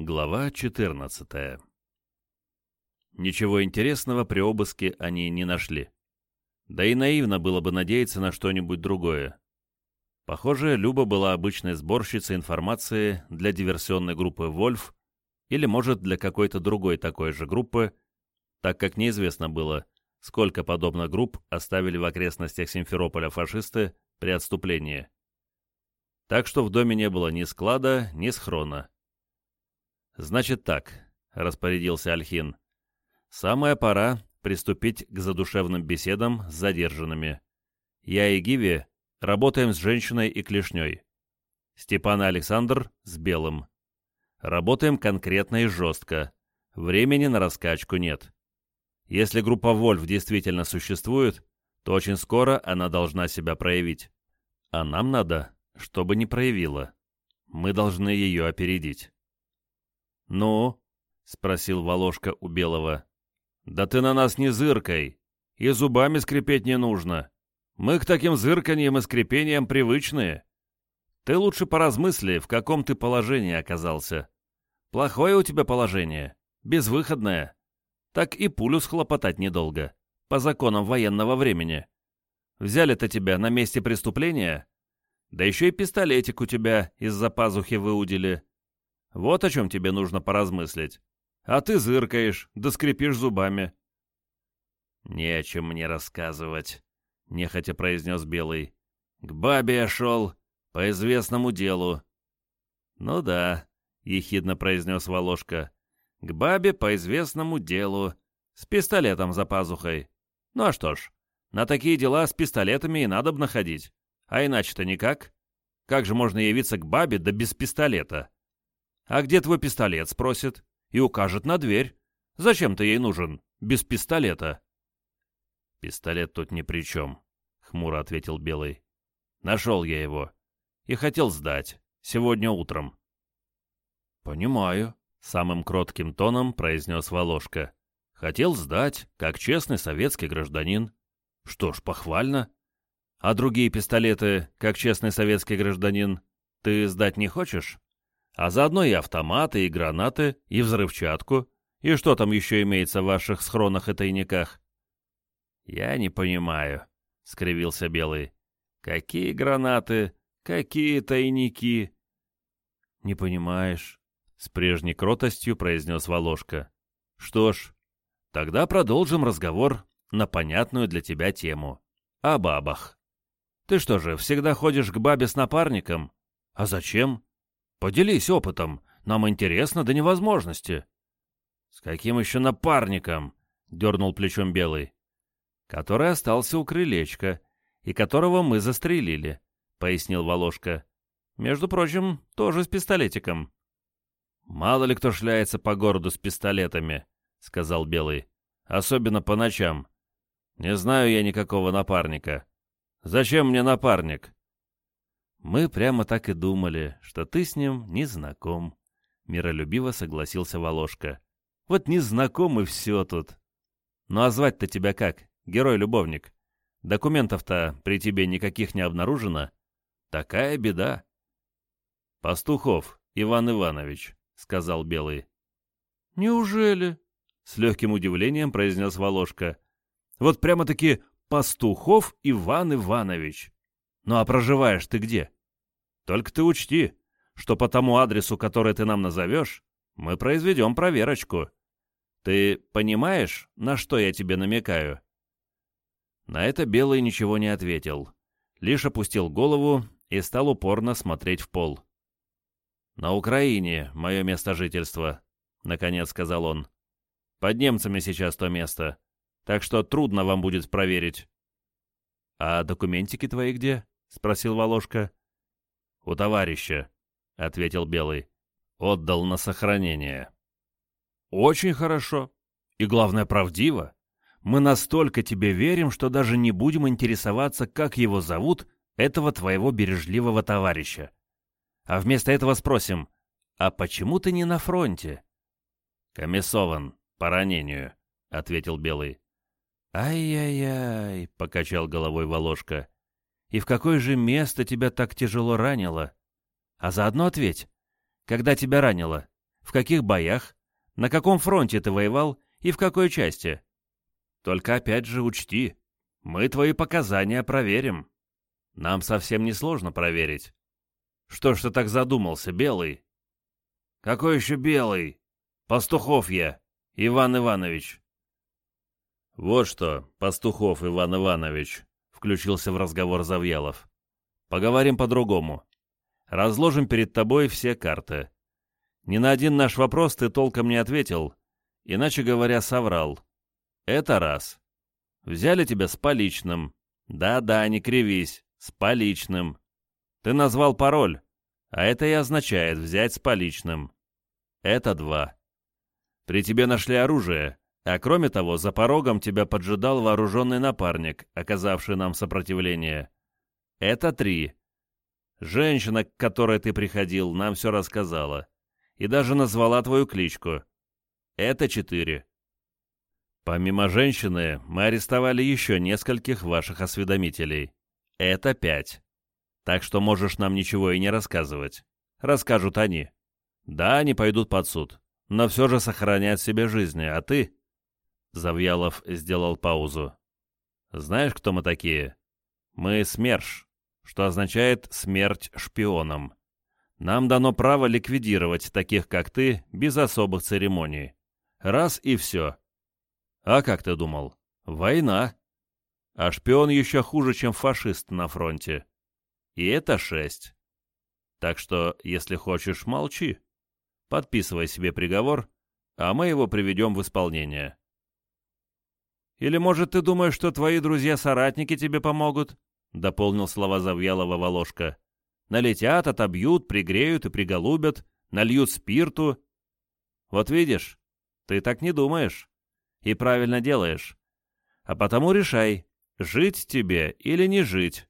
Глава 14 Ничего интересного при обыске они не нашли. Да и наивно было бы надеяться на что-нибудь другое. Похоже, Люба была обычной сборщицей информации для диверсионной группы «Вольф» или, может, для какой-то другой такой же группы, так как неизвестно было, сколько подобных групп оставили в окрестностях Симферополя фашисты при отступлении. Так что в доме не было ни склада, ни схрона. «Значит так», — распорядился Альхин. «Самая пора приступить к задушевным беседам с задержанными. Я и Гиви работаем с женщиной и клешней. Степан и Александр — с белым. Работаем конкретно и жестко. Времени на раскачку нет. Если группа Вольф действительно существует, то очень скоро она должна себя проявить. А нам надо, чтобы не проявила. Мы должны ее опередить. «Ну?» — спросил Волошка у Белого. «Да ты на нас не зыркой, и зубами скрипеть не нужно. Мы к таким зырканьям и скрипениям привычные. Ты лучше поразмысли, в каком ты положении оказался. Плохое у тебя положение, безвыходное. Так и пулю схлопотать недолго, по законам военного времени. Взяли-то тебя на месте преступления, да еще и пистолетик у тебя из-за пазухи выудили. Вот о чем тебе нужно поразмыслить. А ты зыркаешь, да скрипишь зубами. «Не о чем мне рассказывать», — нехотя произнес Белый. «К бабе я шел, по известному делу». «Ну да», — ехидно произнес Волошка. «К бабе по известному делу. С пистолетом за пазухой. Ну а что ж, на такие дела с пистолетами и надо бы находить. А иначе-то никак. Как же можно явиться к бабе да без пистолета?» «А где твой пистолет?» — спросит. И укажет на дверь. «Зачем ты ей нужен? Без пистолета?» «Пистолет тут ни при чем», — хмуро ответил Белый. «Нашел я его. И хотел сдать. Сегодня утром». «Понимаю», — самым кротким тоном произнес Волошка. «Хотел сдать, как честный советский гражданин. Что ж, похвально. А другие пистолеты, как честный советский гражданин, ты сдать не хочешь?» А заодно и автоматы, и гранаты, и взрывчатку, и что там еще имеется в ваших схронах и тайниках?» «Я не понимаю», — скривился Белый. «Какие гранаты? Какие тайники?» «Не понимаешь», — с прежней кротостью произнес Волошка. «Что ж, тогда продолжим разговор на понятную для тебя тему. О бабах. Ты что же, всегда ходишь к бабе с напарником? А зачем?» Поделись опытом. Нам интересно до невозможности». «С каким еще напарником?» — дернул плечом Белый. «Который остался у крылечка, и которого мы застрелили», — пояснил Волошка. «Между прочим, тоже с пистолетиком». «Мало ли кто шляется по городу с пистолетами», — сказал Белый. «Особенно по ночам. Не знаю я никакого напарника. Зачем мне напарник? «Мы прямо так и думали, что ты с ним не знаком», — миролюбиво согласился Волошка. «Вот не знаком и все тут. Ну а звать-то тебя как, герой-любовник? Документов-то при тебе никаких не обнаружено? Такая беда». «Пастухов Иван Иванович», — сказал Белый. «Неужели?» — с легким удивлением произнес Волошка. «Вот прямо-таки Пастухов Иван Иванович». Ну а проживаешь ты где? Только ты учти, что по тому адресу, который ты нам назовешь, мы произведем проверочку. Ты понимаешь, на что я тебе намекаю?» На это Белый ничего не ответил, лишь опустил голову и стал упорно смотреть в пол. «На Украине мое место жительства», — наконец сказал он. «Под немцами сейчас то место, так что трудно вам будет проверить». «А документики твои где?» — спросил Волошка. «У товарища», — ответил Белый. «Отдал на сохранение». «Очень хорошо. И главное, правдиво. Мы настолько тебе верим, что даже не будем интересоваться, как его зовут, этого твоего бережливого товарища. А вместо этого спросим, а почему ты не на фронте?» «Комиссован, по ранению», — ответил Белый. «Ай-яй-яй», — покачал головой Волошка и в какое же место тебя так тяжело ранило? А заодно ответь, когда тебя ранило, В каких боях? На каком фронте ты воевал и в какой части? Только опять же учти, мы твои показания проверим. Нам совсем не сложно проверить. Что ж ты так задумался, Белый? Какой еще Белый? Пастухов я, Иван Иванович. Вот что, Пастухов Иван Иванович, включился в разговор Завьялов. Поговорим по-другому. Разложим перед тобой все карты. Ни на один наш вопрос ты толком не ответил, иначе говоря, соврал. Это раз. Взяли тебя с поличным. Да-да, не кривись, с поличным. Ты назвал пароль, а это и означает взять с поличным. Это два. При тебе нашли оружие, а кроме того, за порогом тебя поджидал вооруженный напарник, оказавший нам сопротивление. Это три. Женщина, к которой ты приходил, нам все рассказала. И даже назвала твою кличку. Это четыре. Помимо женщины, мы арестовали еще нескольких ваших осведомителей. Это пять. Так что можешь нам ничего и не рассказывать. Расскажут они. Да, они пойдут под суд, но все же сохранят себе жизни, а ты...» Завьялов сделал паузу. «Знаешь, кто мы такие? Мы СМЕРШ, что означает «смерть шпионам». Нам дано право ликвидировать таких, как ты, без особых церемоний. Раз и все. А как ты думал? Война. А шпион еще хуже, чем фашист на фронте. И это шесть. Так что, если хочешь, молчи. Подписывай себе приговор, а мы его приведем в исполнение. Или, может, ты думаешь, что твои друзья-соратники тебе помогут? Дополнил слова Завьялова Волошка. Налетят, отобьют, пригреют и приголубят, нальют спирту. Вот видишь, ты так не думаешь. И правильно делаешь. А потому решай, жить тебе или не жить.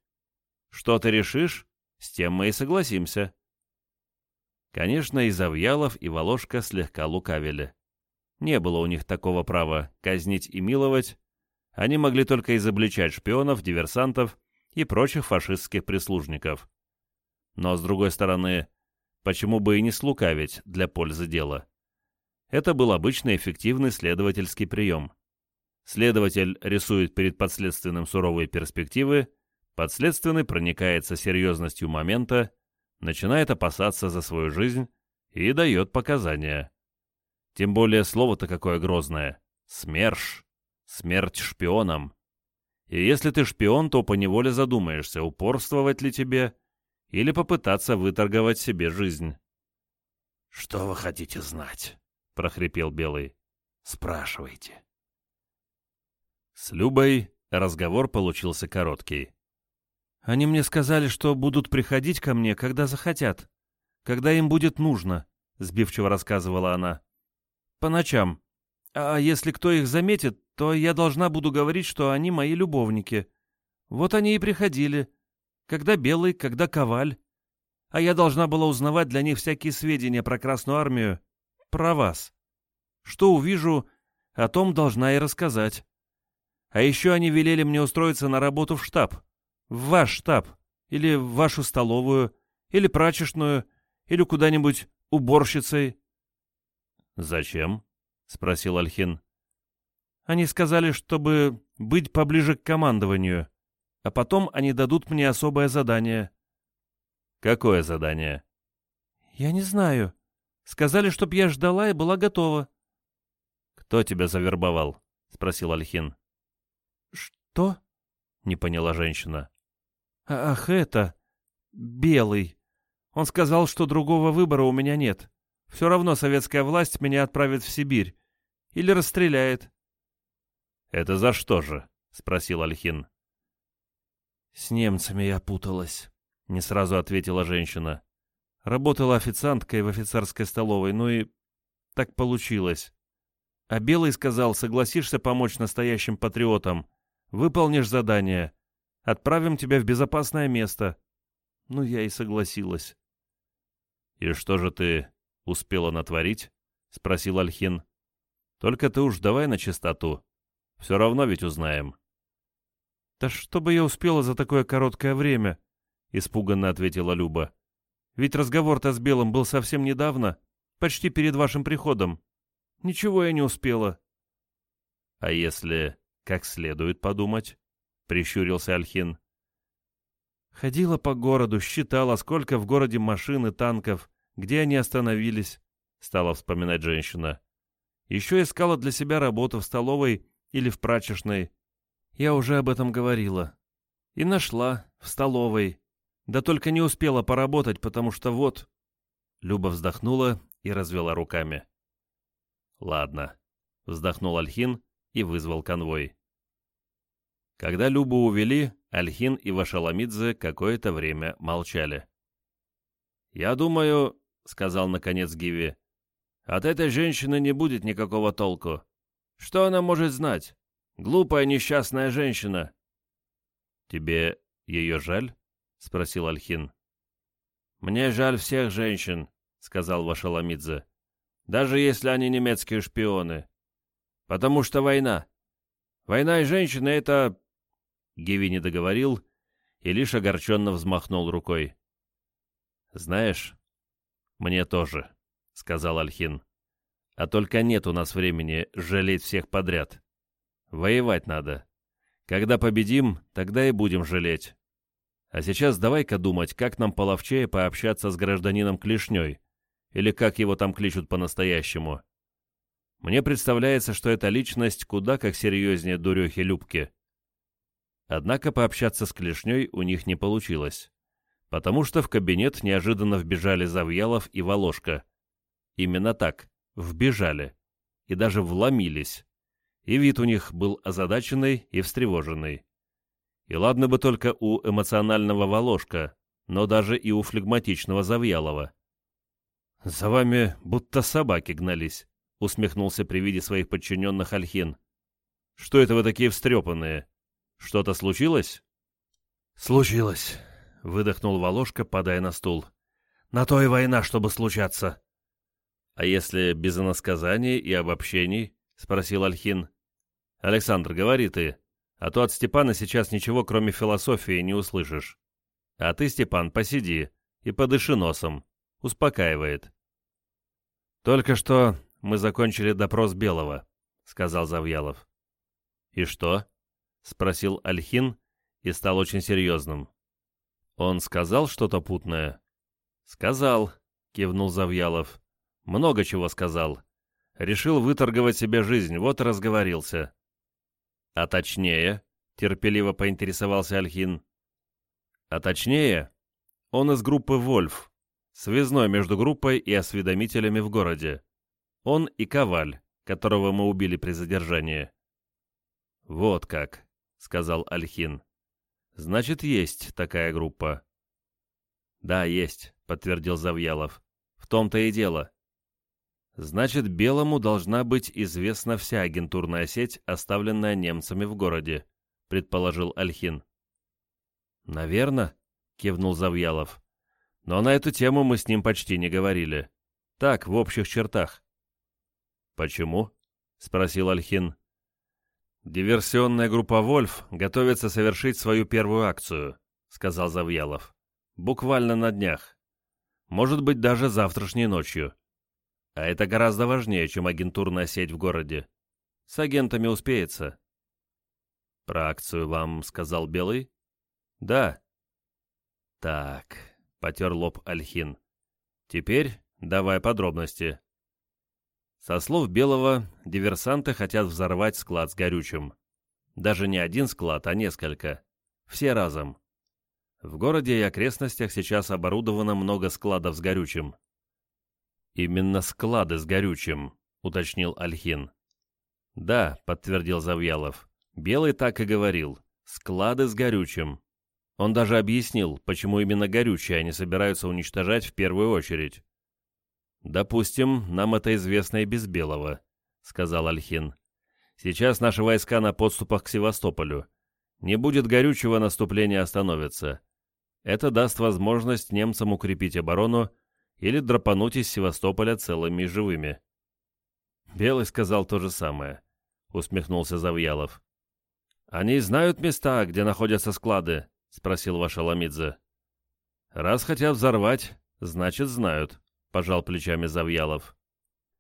Что ты решишь, с тем мы и согласимся. Конечно, и Завьялов, и Волошка слегка лукавили. Не было у них такого права казнить и миловать. Они могли только изобличать шпионов, диверсантов и прочих фашистских прислужников. Но, с другой стороны, почему бы и не слукавить для пользы дела? Это был обычный эффективный следовательский прием. Следователь рисует перед подследственным суровые перспективы, подследственный проникается серьезностью момента, начинает опасаться за свою жизнь и дает показания. Тем более слово-то какое грозное. СМЕРШ. Смерть шпионам. И если ты шпион, то поневоле задумаешься, упорствовать ли тебе или попытаться выторговать себе жизнь. «Что вы хотите знать?» — прохрипел Белый. «Спрашивайте». С Любой разговор получился короткий. «Они мне сказали, что будут приходить ко мне, когда захотят, когда им будет нужно», — сбивчиво рассказывала она. «По ночам. А если кто их заметит, то я должна буду говорить, что они мои любовники. Вот они и приходили. Когда Белый, когда Коваль. А я должна была узнавать для них всякие сведения про Красную Армию про вас. Что увижу, о том должна и рассказать. А еще они велели мне устроиться на работу в штаб. В ваш штаб. Или в вашу столовую. Или прачечную. Или куда-нибудь уборщицей. «Зачем?» — спросил Альхин. «Они сказали, чтобы быть поближе к командованию. А потом они дадут мне особое задание». «Какое задание?» «Я не знаю. Сказали, чтоб я ждала и была готова. «Кто тебя завербовал?» — спросил Альхин. «Что?» — не поняла женщина. «А, «Ах, это... Белый. Он сказал, что другого выбора у меня нет. Все равно советская власть меня отправит в Сибирь. Или расстреляет». «Это за что же?» — спросил Альхин. «С немцами я путалась», — не сразу ответила женщина. Работала официанткой в офицерской столовой, ну и так получилось. А Белый сказал, согласишься помочь настоящим патриотам, выполнишь задание, отправим тебя в безопасное место. Ну, я и согласилась. «И что же ты успела натворить?» — спросил Альхин. «Только ты уж давай на чистоту. Все равно ведь узнаем». «Да что бы я успела за такое короткое время?» — испуганно ответила Люба. Ведь разговор-то с Белым был совсем недавно. почти перед вашим приходом. Ничего я не успела». «А если как следует подумать?» — прищурился Альхин. Ходила по городу, считала, сколько в городе машин и танков, где они остановились, — стала вспоминать женщина. Еще искала для себя работу в столовой или в прачечной. Я уже об этом говорила. И нашла, в столовой. Да только не успела поработать, потому что вот... Люба вздохнула и развела руками. «Ладно», — вздохнул Альхин и вызвал конвой. Когда Любу увели, Альхин и Вашаламидзе какое-то время молчали. «Я думаю», — сказал наконец Гиви, — «от этой женщины не будет никакого толку. Что она может знать? Глупая несчастная женщина». «Тебе ее жаль?» — спросил Альхин. «Мне жаль всех женщин», — сказал Вашаламидзе. «Даже если они немецкие шпионы. Потому что война. Война и женщины — это...» Геви не договорил и лишь огорченно взмахнул рукой. «Знаешь, мне тоже», — сказал Альхин. «А только нет у нас времени жалеть всех подряд. Воевать надо. Когда победим, тогда и будем жалеть. А сейчас давай-ка думать, как нам половчее пообщаться с гражданином Клешней, или как его там кличут по-настоящему. Мне представляется, что эта личность куда как серьезнее дурехи Любки. Однако пообщаться с Клешней у них не получилось, потому что в кабинет неожиданно вбежали Завьялов и Волошка. Именно так, вбежали, и даже вломились и вид у них был озадаченный и встревоженный. И ладно бы только у эмоционального Волошка, но даже и у флегматичного Завьялова. «За вами будто собаки гнались», — усмехнулся при виде своих подчиненных Альхин. «Что это вы такие встрепанные? Что-то случилось?» «Случилось», — выдохнул Волошка, падая на стул. «На то и война, чтобы случаться». «А если без иносказаний и обобщений?» — спросил Альхин. «Александр, говори ты, а то от Степана сейчас ничего, кроме философии, не услышишь. А ты, Степан, посиди и подыши носом. Успокаивает». «Только что мы закончили допрос Белого», — сказал Завьялов. «И что?» — спросил Альхин и стал очень серьезным. «Он сказал что-то путное?» «Сказал», — кивнул Завьялов. «Много чего сказал. Решил выторговать себе жизнь, вот и разговорился. «А точнее?» — терпеливо поинтересовался Альхин. «А точнее, он из группы «Вольф», связной между группой и осведомителями в городе. Он и Коваль, которого мы убили при задержании». «Вот как», — сказал Альхин. «Значит, есть такая группа». «Да, есть», — подтвердил Завьялов. «В том-то и дело. Значит, Белому должна быть известна вся агентурная сеть, оставленная немцами в городе, предположил Альхин. Наверно, кивнул Завьялов. Но на эту тему мы с ним почти не говорили. Так, в общих чертах. Почему? спросил Альхин. Диверсионная группа «Вольф» готовится совершить свою первую акцию, сказал Завьялов. Буквально на днях. Может быть, даже завтрашней ночью. А это гораздо важнее, чем агентурная сеть в городе. С агентами успеется. Про акцию вам сказал Белый? Да. Так, потер лоб Альхин. Теперь давай подробности. Со слов Белого, диверсанты хотят взорвать склад с горючим. Даже не один склад, а несколько. Все разом. В городе и окрестностях сейчас оборудовано много складов с горючим. «Именно склады с горючим», — уточнил Альхин. «Да», — подтвердил Завьялов. «Белый так и говорил. Склады с горючим». Он даже объяснил, почему именно горючее они собираются уничтожать в первую очередь. «Допустим, нам это известно и без Белого», — сказал Альхин. «Сейчас наши войска на подступах к Севастополю. Не будет горючего, наступление остановится. Это даст возможность немцам укрепить оборону или драпануть из Севастополя целыми и живыми. Белый сказал то же самое, усмехнулся Завьялов. Они знают места, где находятся склады, спросил Вашаламидзе. Раз хотят взорвать, значит знают, — пожал плечами Завьялов.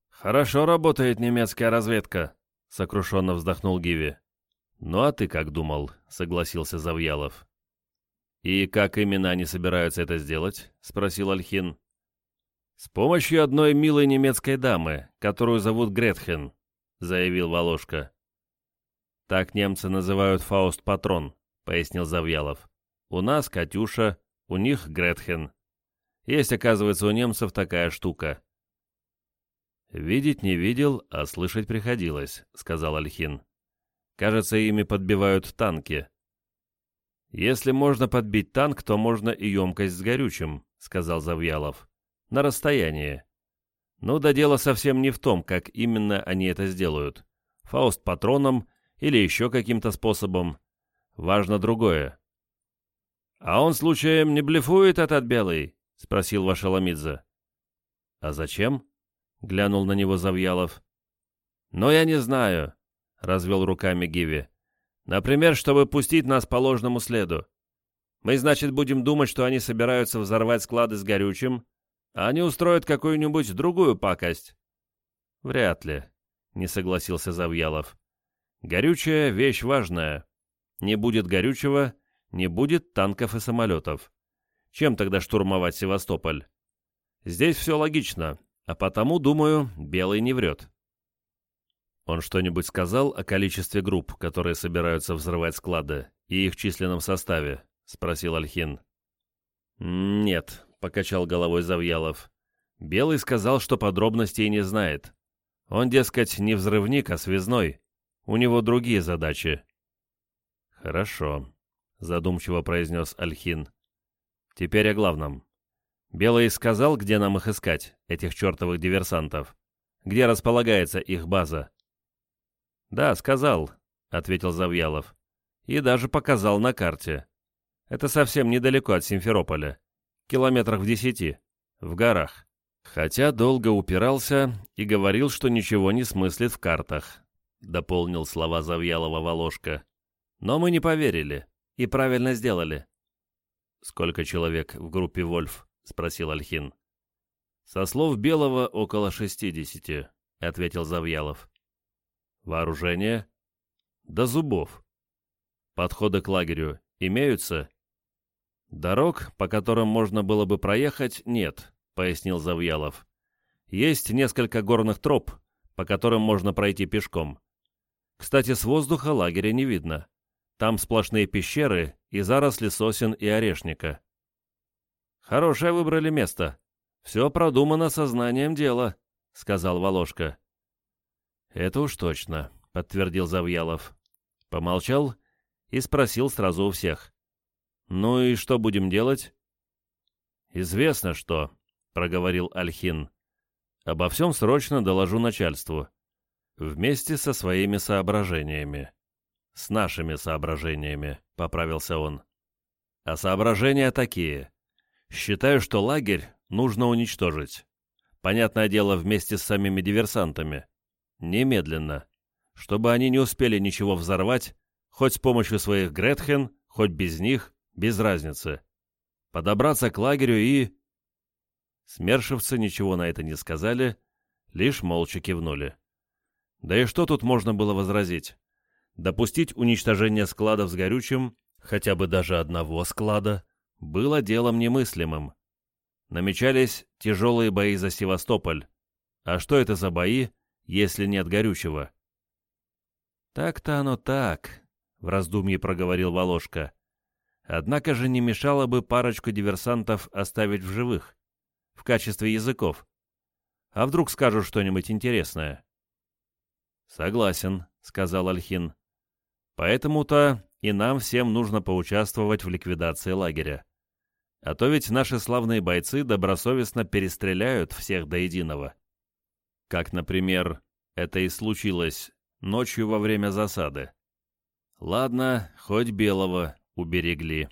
«Хорошо работает немецкая разведка», — сокрушенно вздохнул Гиви. «Ну а ты как думал?» — согласился Завьялов. «И как именно они собираются это сделать?» — спросил Альхин. «С помощью одной милой немецкой дамы, которую зовут Гретхен», — заявил Волошка. «Так немцы называют Фауст-патрон», — пояснил Завьялов. «У нас Катюша, у них Гретхен. Есть, оказывается, у немцев такая штука». «Видеть не видел, а слышать приходилось», — сказал Альхин. «Кажется, ими подбивают танки». «Если можно подбить танк, то можно и емкость с горючим», — сказал Завьялов. «На расстоянии». Ну да дело совсем не в том, как именно они это сделают. Фауст патроном или еще каким-то способом. Важно другое. «А он случаем не блефует этот белый?» — спросил Вашаламидзе. «А зачем?» — глянул на него Завьялов. «Но я не знаю», — развел руками Гиви. «Например, чтобы пустить нас по ложному следу. Мы, значит, будем думать, что они собираются взорвать склады с горючим, а они устроят какую-нибудь другую пакость». «Вряд ли», — не согласился Завьялов. «Горючее — вещь важная. Не будет горючего, не будет танков и самолетов. Чем тогда штурмовать Севастополь? Здесь все логично. А потому, думаю, Белый не врет. Он что-нибудь сказал о количестве групп, которые собираются взрывать склады, и их численном составе? Спросил Альхин. Нет, покачал головой Завьялов. Белый сказал, что подробностей не знает. Он, дескать, не взрывник, а связной. У него другие задачи. Хорошо, задумчиво произнес Альхин. Теперь о главном. Белый сказал, где нам их искать, этих чертовых диверсантов? Где располагается их база?» «Да, сказал», — ответил Завьялов. «И даже показал на карте. Это совсем недалеко от Симферополя. Километрах в десяти. В горах. Хотя долго упирался и говорил, что ничего не смыслит в картах», — дополнил слова Завьялова Волошка. «Но мы не поверили. И правильно сделали». «Сколько человек в группе «Вольф»?» — спросил Альхин. «Со слов Белого около шестидесяти», — ответил Завьялов. «Вооружение?» «До зубов». «Подходы к лагерю имеются?» «Дорог, по которым можно было бы проехать, нет», — пояснил Завьялов. «Есть несколько горных троп, по которым можно пройти пешком. Кстати, с воздуха лагеря не видно. Там сплошные пещеры и заросли сосен и орешника». «Хорошее выбрали место. Все продумано сознанием дела», — сказал Волошка. «Это уж точно», — подтвердил Завьялов. Помолчал и спросил сразу у всех. «Ну и что будем делать?» «Известно что», — проговорил Альхин. «Обо всем срочно доложу начальству. Вместе со своими соображениями. С нашими соображениями», — поправился он. «А соображения такие. Считаю, что лагерь нужно уничтожить. Понятное дело, вместе с самими диверсантами. Немедленно. Чтобы они не успели ничего взорвать, хоть с помощью своих Гретхен, хоть без них, без разницы. Подобраться к лагерю и... Смершивцы ничего на это не сказали, лишь молча кивнули. Да и что тут можно было возразить? Допустить уничтожение складов с горючим, хотя бы даже одного склада, было делом немыслимым. Намечались тяжелые бои за Севастополь. А что это за бои, если нет горючего? «Так-то оно так», — в раздумье проговорил Волошка. «Однако же не мешало бы парочку диверсантов оставить в живых, в качестве языков. А вдруг скажут что-нибудь интересное?» «Согласен», — сказал Альхин. «Поэтому-то и нам всем нужно поучаствовать в ликвидации лагеря. А то ведь наши славные бойцы добросовестно перестреляют всех до единого. Как, например, это и случилось ночью во время засады. Ладно, хоть белого уберегли.